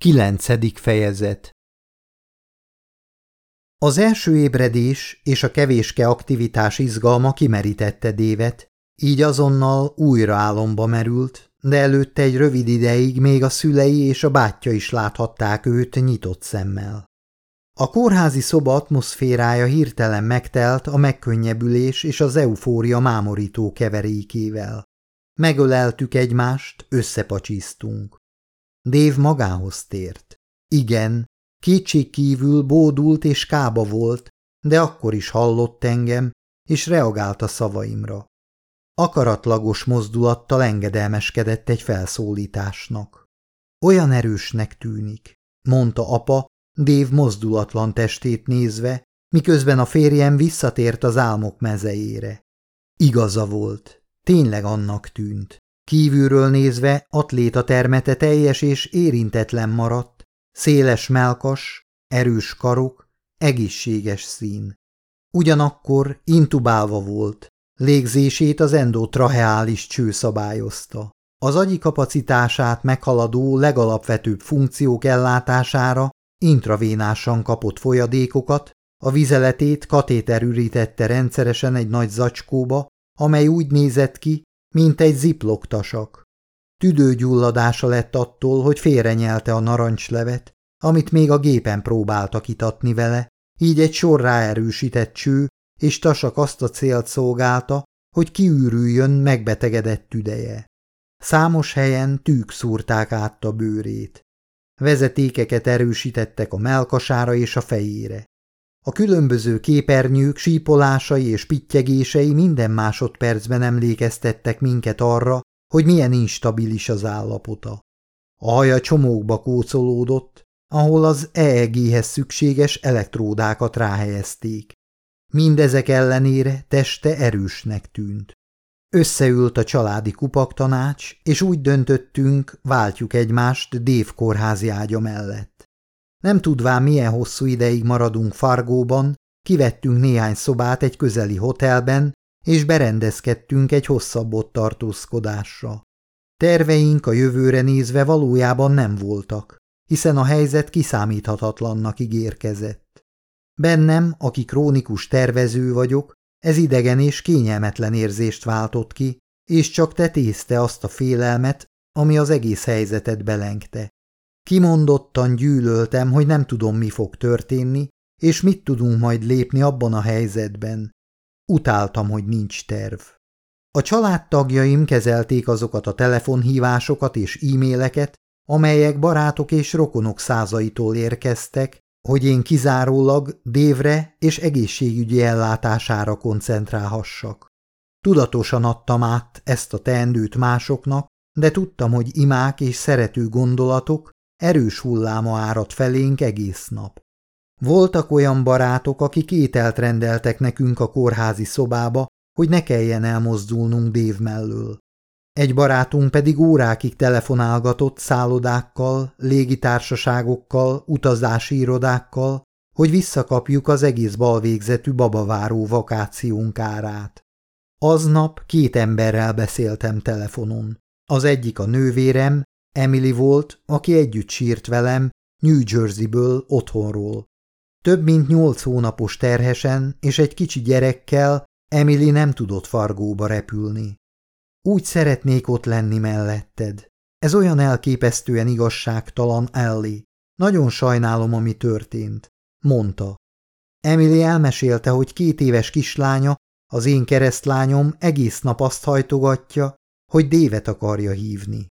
Kilencedik fejezet Az első ébredés és a kevéske aktivitás izgalma kimerítette Dévet, így azonnal újra álomba merült, de előtte egy rövid ideig még a szülei és a bátyja is láthatták őt nyitott szemmel. A kórházi szoba atmoszférája hirtelen megtelt a megkönnyebbülés és az eufória mámorító keverékével. Megöleltük egymást, összepacsisztunk. Dév magához tért. Igen, kétségkívül bódult és kába volt, de akkor is hallott engem, és reagált a szavaimra. Akaratlagos mozdulattal engedelmeskedett egy felszólításnak. Olyan erősnek tűnik, mondta apa, Dév mozdulatlan testét nézve, miközben a férjem visszatért az álmok mezejére. Igaza volt, tényleg annak tűnt. Kívülről nézve atléta termete teljes és érintetlen maradt, széles melkas, erős karok, egészséges szín. Ugyanakkor intubálva volt, légzését az endotraheális cső szabályozta. Az agyi kapacitását meghaladó legalapvetőbb funkciók ellátására intravénásan kapott folyadékokat, a vizeletét katéter ürítette rendszeresen egy nagy zacskóba, amely úgy nézett ki, mint egy ziploktasak. Tüdőgyulladása lett attól, hogy félrenyelte a narancslevet, amit még a gépen próbáltak itatni vele, így egy sor ráerősített cső és tasak azt a célt szolgálta, hogy kiürüljön megbetegedett tüdeje. Számos helyen tűk szúrták át a bőrét. Vezetékeket erősítettek a melkasára és a fejére. A különböző képernyők sípolásai és pittyegései minden másodpercben emlékeztettek minket arra, hogy milyen instabilis az állapota. A haja csomókba kócolódott, ahol az EEG-hez szükséges elektródákat ráhelyezték. Mindezek ellenére teste erősnek tűnt. Összeült a családi kupaktanács, és úgy döntöttünk, váltjuk egymást Dév kórházi ágya mellett. Nem tudván milyen hosszú ideig maradunk Fargóban, kivettünk néhány szobát egy közeli hotelben, és berendezkedtünk egy hosszabb tartózkodásra. Terveink a jövőre nézve valójában nem voltak, hiszen a helyzet kiszámíthatatlannak ígérkezett. Bennem, aki krónikus tervező vagyok, ez idegen és kényelmetlen érzést váltott ki, és csak tetézte azt a félelmet, ami az egész helyzetet belengte. Kimondottan gyűlöltem, hogy nem tudom, mi fog történni, és mit tudunk majd lépni abban a helyzetben. Utáltam, hogy nincs terv. A családtagjaim kezelték azokat a telefonhívásokat és e-maileket, amelyek barátok és rokonok százaitól érkeztek, hogy én kizárólag dévre és egészségügyi ellátására koncentrálhassak. Tudatosan adtam át ezt a teendőt másoknak, de tudtam, hogy imák és szerető gondolatok erős hulláma árad felénk egész nap. Voltak olyan barátok, akik ételt rendeltek nekünk a kórházi szobába, hogy ne kelljen elmozdulnunk Dév mellől. Egy barátunk pedig órákig telefonálgatott szállodákkal, légitársaságokkal, utazási irodákkal, hogy visszakapjuk az egész balvégzetű babaváró vakációnk árát. Aznap két emberrel beszéltem telefonon. Az egyik a nővérem, Emily volt, aki együtt sírt velem New Jerseyből otthonról. Több mint nyolc hónapos terhesen és egy kicsi gyerekkel Emily nem tudott Fargóba repülni. Úgy szeretnék ott lenni melletted. Ez olyan elképesztően igazságtalan, Ellie. Nagyon sajnálom, ami történt, mondta. Emily elmesélte, hogy két éves kislánya, az én keresztlányom egész nap azt hajtogatja, hogy Dévet akarja hívni.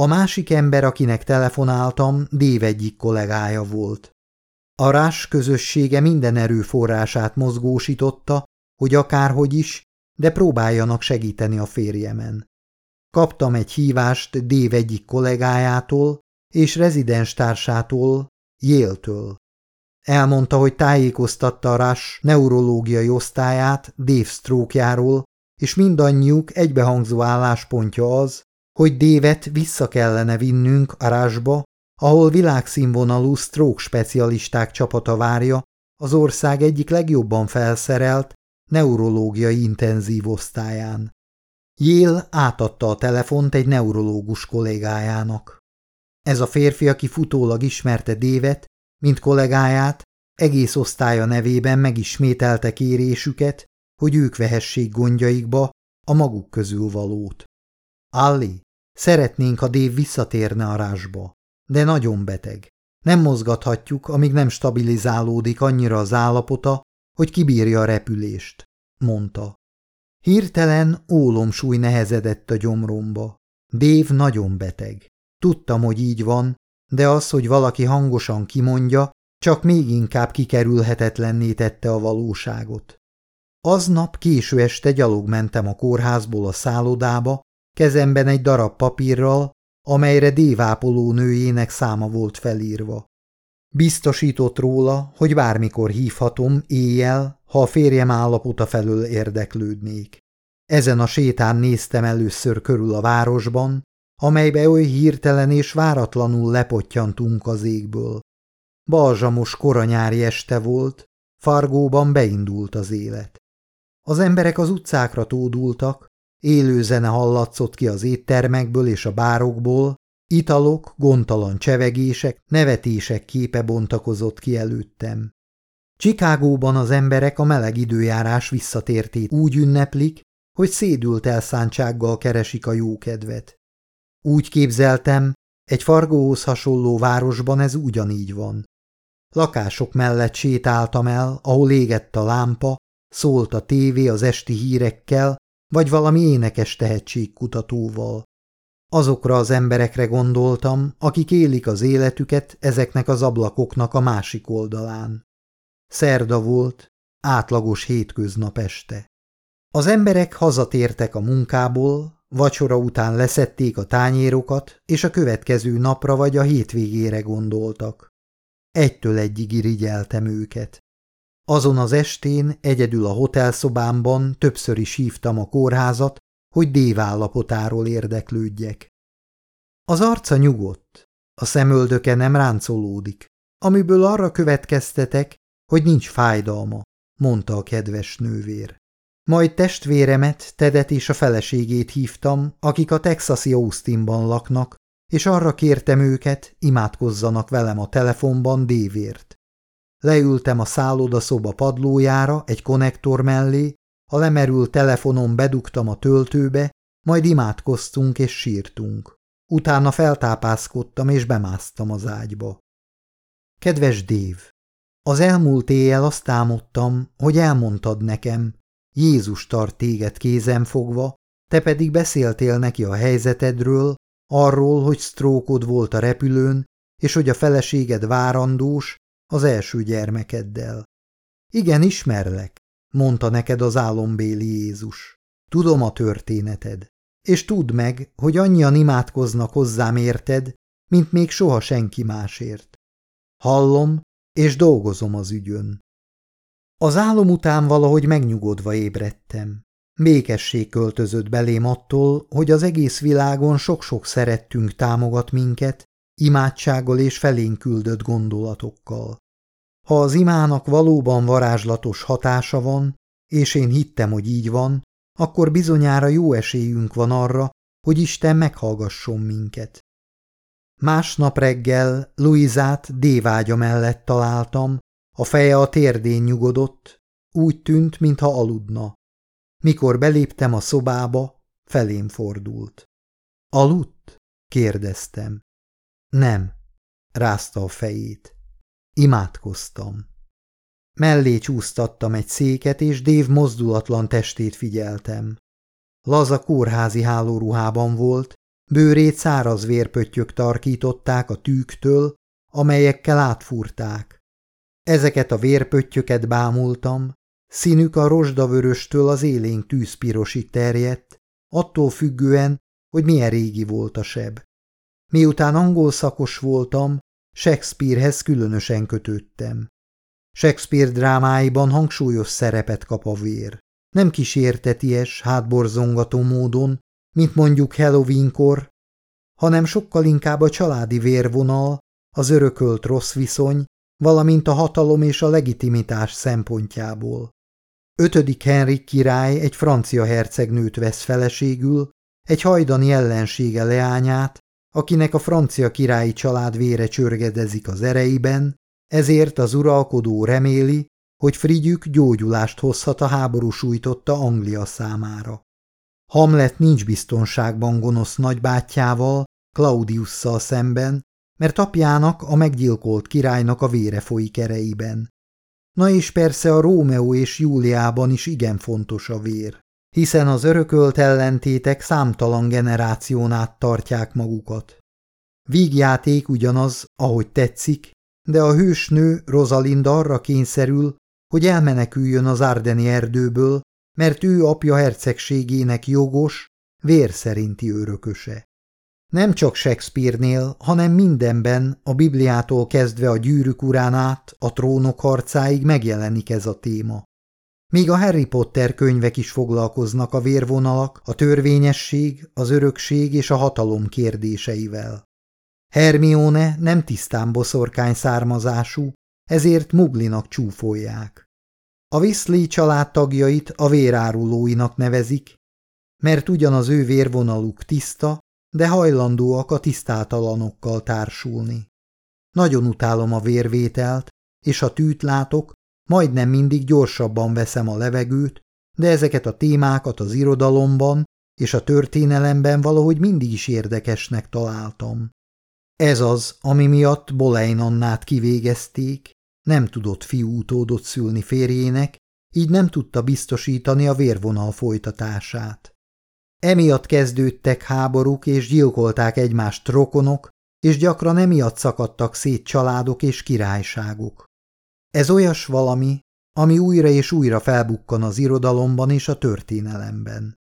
A másik ember, akinek telefonáltam, Dév egyik kollégája volt. A rás közössége minden erőforrását mozgósította, hogy akárhogy is, de próbáljanak segíteni a férjemen. Kaptam egy hívást Dév egyik kollégájától és rezidens társától, Yale-től. Elmondta, hogy tájékoztatta a Rush neurológiai osztályát Dave stroke és mindannyiuk egybehangzó álláspontja az, hogy Dévet vissza kellene vinnünk a Rushba, ahol világszínvonalú stroke specialisták csapata várja, az ország egyik legjobban felszerelt neurológiai intenzív osztályán. Jél átadta a telefont egy neurológus kollégájának. Ez a férfi, aki futólag ismerte Dévet, mint kollégáját, egész osztálya nevében megismételte kérésüket, hogy ők vehessék gondjaikba a maguk közül valót. Alli, szeretnénk, ha Dév visszatérne a rásba, de nagyon beteg. Nem mozgathatjuk, amíg nem stabilizálódik annyira az állapota, hogy kibírja a repülést, mondta. Hirtelen ólomsúly nehezedett a gyomromba. Dév nagyon beteg. Tudtam, hogy így van, de az, hogy valaki hangosan kimondja, csak még inkább kikerülhetetlenné tette a valóságot. Aznap késő este gyalog mentem a kórházból a szállodába, kezemben egy darab papírral, amelyre dévápoló nőjének száma volt felírva. Biztosított róla, hogy bármikor hívhatom éjjel, ha a férjem állapota felől érdeklődnék. Ezen a sétán néztem először körül a városban, amelybe oly hirtelen és váratlanul lepottyantunk az égből. Balzsamos koranyári este volt, Fargóban beindult az élet. Az emberek az utcákra tódultak, élő zene hallatszott ki az éttermekből és a bárokból, italok, gondtalan csevegések, nevetések képe bontakozott ki előttem. Csikágóban az emberek a meleg időjárás visszatértét úgy ünneplik, hogy szédült elszántsággal keresik a jókedvet. Úgy képzeltem, egy fargóhoz hasonló városban ez ugyanígy van. Lakások mellett sétáltam el, ahol égett a lámpa, szólt a tévé az esti hírekkel, vagy valami énekes tehetségkutatóval. Azokra az emberekre gondoltam, akik élik az életüket ezeknek az ablakoknak a másik oldalán. Szerda volt, átlagos hétköznap este. Az emberek hazatértek a munkából, vacsora után leszették a tányérokat, és a következő napra vagy a hétvégére gondoltak. Egytől egyig irigyeltem őket. Azon az estén egyedül a hotelszobámban többször is hívtam a kórházat, hogy dévállapotáról érdeklődjek. Az arca nyugodt, a szemöldöke nem ráncolódik, amiből arra következtetek, hogy nincs fájdalma, mondta a kedves nővér. Majd testvéremet, Tedet és a feleségét hívtam, akik a texasi Austinban laknak, és arra kértem őket, imádkozzanak velem a telefonban dévért. Leültem a szálloda szoba padlójára egy konnektor mellé, a lemerült telefonon bedugtam a töltőbe, majd imádkoztunk és sírtunk. Utána feltápászkodtam és bemásztam az ágyba. Kedves Dév! Az elmúlt éjjel azt álmodtam, hogy elmondtad nekem, Jézus tart téged kézen fogva, te pedig beszéltél neki a helyzetedről, arról, hogy sztrókod volt a repülőn, és hogy a feleséged várandós az első gyermekeddel. Igen, ismerlek, mondta neked az álombéli Jézus. Tudom a történeted, és tudd meg, hogy annyian imádkoznak hozzám érted, mint még soha senki másért. Hallom, és dolgozom az ügyön. Az álom után valahogy megnyugodva ébredtem. Békesség költözött belém attól, hogy az egész világon sok-sok szerettünk támogat minket, imádsággal és küldött gondolatokkal. Ha az imának valóban varázslatos hatása van, és én hittem, hogy így van, akkor bizonyára jó esélyünk van arra, hogy Isten meghallgasson minket. Másnap reggel Luizát dévágya mellett találtam, a feje a térdén nyugodott, úgy tűnt, mintha aludna. Mikor beléptem a szobába, felém fordult. Aludt? kérdeztem. Nem, rázta a fejét. Imádkoztam. Mellé csúsztattam egy széket, és Dév mozdulatlan testét figyeltem. Laza kórházi hálóruhában volt, bőrét száraz vérpöttyök tarkították a tűktől, amelyekkel átfúrták. Ezeket a vérpöttyöket bámultam, színük a rozsdavöröstől az élénk tűzpirosig terjedt, attól függően, hogy milyen régi volt a seb. Miután angol szakos voltam, Shakespearehez különösen kötődtem. Shakespeare drámáiban hangsúlyos szerepet kap a vér. Nem kísérteties, hátborzongató módon, mint mondjuk Halloweenkor, hanem sokkal inkább a családi vérvonal, az örökölt rossz viszony, valamint a hatalom és a legitimitás szempontjából. Ötödik Henrik király egy francia hercegnőt vesz feleségül, egy hajdani ellensége leányát, akinek a francia királyi család vére csörgedezik az ereiben, ezért az uralkodó reméli, hogy Frigyük gyógyulást hozhat a háború sújtotta Anglia számára. Hamlet nincs biztonságban gonosz nagybátyjával, Claudiusszal szemben, mert apjának, a meggyilkolt királynak a vére folyik ereiben. Na és persze a Rómeó és Júliában is igen fontos a vér, hiszen az örökölt ellentétek számtalan generáción át tartják magukat. Vígjáték ugyanaz, ahogy tetszik, de a hősnő Rosalinda arra kényszerül, hogy elmeneküljön az Ardeni erdőből, mert ő apja hercegségének jogos, vér szerinti örököse. Nem csak Shakespeare-nél, hanem mindenben, a Bibliától kezdve a gyűrűk urán át, a trónok harcáig megjelenik ez a téma. Míg a Harry Potter könyvek is foglalkoznak a vérvonalak, a törvényesség, az örökség és a hatalom kérdéseivel. Hermione nem tisztán boszorkány származású, ezért Muglinak csúfolják. A Weasley családtagjait a vérárulóinak nevezik, mert ugyanaz ő vérvonaluk tiszta, de hajlandóak a tisztátalanokkal társulni. Nagyon utálom a vérvételt, és ha tűt látok, majdnem mindig gyorsabban veszem a levegőt, de ezeket a témákat az irodalomban és a történelemben valahogy mindig is érdekesnek találtam. Ez az, ami miatt Bolein Annát kivégezték, nem tudott fiútódot szülni férjének, így nem tudta biztosítani a vérvonal folytatását. Emiatt kezdődtek háborúk és gyilkolták egymást rokonok, és gyakran emiatt szakadtak szét családok és királyságok. Ez olyas valami, ami újra és újra felbukkan az irodalomban és a történelemben.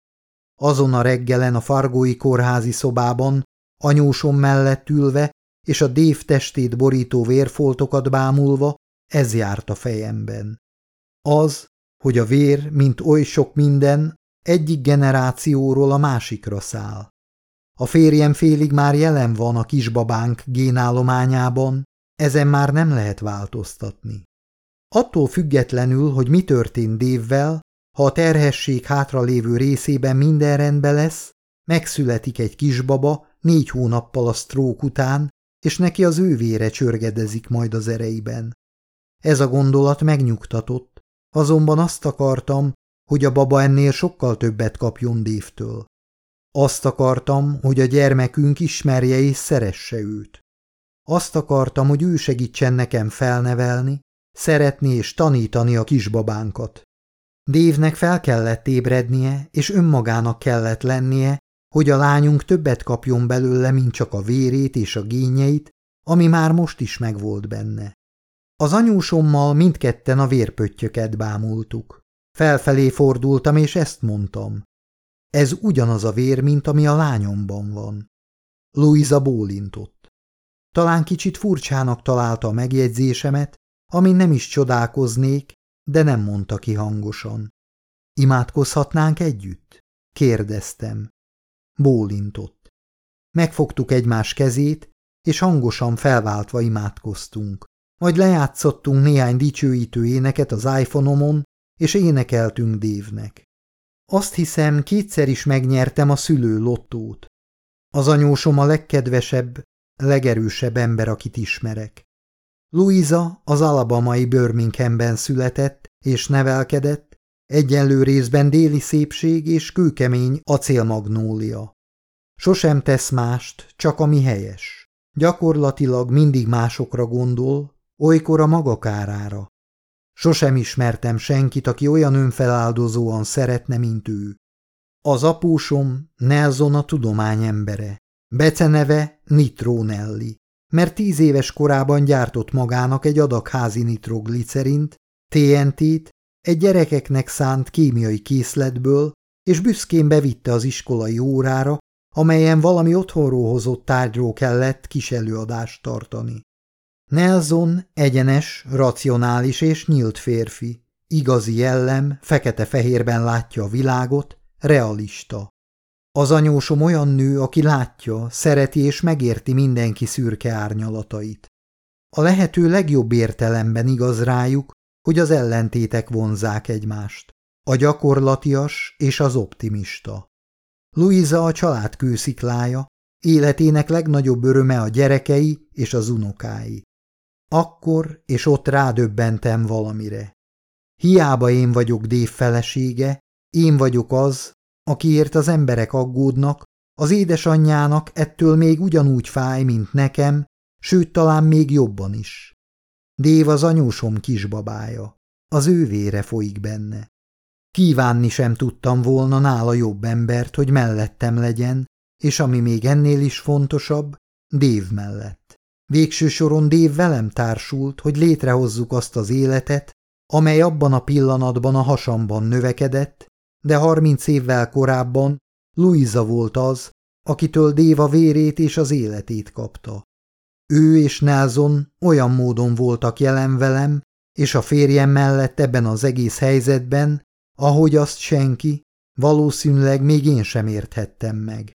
Azon a reggelen a fargói kórházi szobában, anyósom mellett ülve, és a dév testét borító vérfoltokat bámulva, ez járt a fejemben. Az, hogy a vér, mint oly sok minden, egyik generációról a másikra száll. A férjem félig már jelen van a kisbabánk génállományában, ezen már nem lehet változtatni. Attól függetlenül, hogy mi történt Dévvel, ha a terhesség hátralévő részében minden rendben lesz, megszületik egy kisbaba négy hónappal a sztrók után, és neki az ő vére csörgedezik majd az ereiben. Ez a gondolat megnyugtatott, azonban azt akartam, hogy a baba ennél sokkal többet kapjon Dévtől. Azt akartam, hogy a gyermekünk ismerje és szeresse őt. Azt akartam, hogy ő segítsen nekem felnevelni, szeretni és tanítani a kisbabánkat. Dévnek fel kellett ébrednie, és önmagának kellett lennie, hogy a lányunk többet kapjon belőle, mint csak a vérét és a gényeit, ami már most is megvolt benne. Az anyósommal mindketten a vérpöttyöket bámultuk. Felfelé fordultam, és ezt mondtam. Ez ugyanaz a vér, mint ami a lányomban van. Luisa bólintott. Talán kicsit furcsának találta a megjegyzésemet, amin nem is csodálkoznék, de nem mondta ki hangosan. Imádkozhatnánk együtt? kérdeztem. Bólintott. Megfogtuk egymás kezét, és hangosan felváltva imádkoztunk. Majd lejátszottunk néhány dicsőítő éneket az iPhone-omon, és énekeltünk Dévnek. Azt hiszem, kétszer is megnyertem a szülő lottót. Az anyósom a legkedvesebb, legerősebb ember, akit ismerek. Louisa az alabamai Birminghamben született és nevelkedett, egyenlő részben déli szépség és kőkemény acélmagnólia. Sosem tesz mást, csak ami helyes. Gyakorlatilag mindig másokra gondol, olykor a maga kárára. Sosem ismertem senkit, aki olyan önfeláldozóan szeretne, mint ő. Az apósom Nelson a tudomány embere. Beceneve Nitronelli, mert tíz éves korában gyártott magának egy adag házi nitroglicerint, TNT-t, egy gyerekeknek szánt kémiai készletből, és büszkén bevitte az iskolai órára, amelyen valami otthonról hozott tárgyról kellett kis előadást tartani. Nelson egyenes, racionális és nyílt férfi, igazi jellem, fekete-fehérben látja a világot, realista. Az anyósom olyan nő, aki látja, szereti és megérti mindenki szürke árnyalatait. A lehető legjobb értelemben igaz rájuk, hogy az ellentétek vonzák egymást. A gyakorlatias és az optimista. Luisa a család kősziklája, életének legnagyobb öröme a gyerekei és az unokái. Akkor és ott rádöbbentem valamire. Hiába én vagyok Dév felesége, én vagyok az, akiért az emberek aggódnak, az édesanyjának ettől még ugyanúgy fáj, mint nekem, sőt talán még jobban is. Dév az anyósom kisbabája, az ő vére folyik benne. Kívánni sem tudtam volna nála jobb embert, hogy mellettem legyen, és ami még ennél is fontosabb, Dév mellett. Végső soron Dév velem társult, hogy létrehozzuk azt az életet, amely abban a pillanatban a hasamban növekedett, de harminc évvel korábban Luisa volt az, akitől Déva vérét és az életét kapta. Ő és Nelson olyan módon voltak jelen velem, és a férjem mellett ebben az egész helyzetben, ahogy azt senki, valószínűleg még én sem érthettem meg.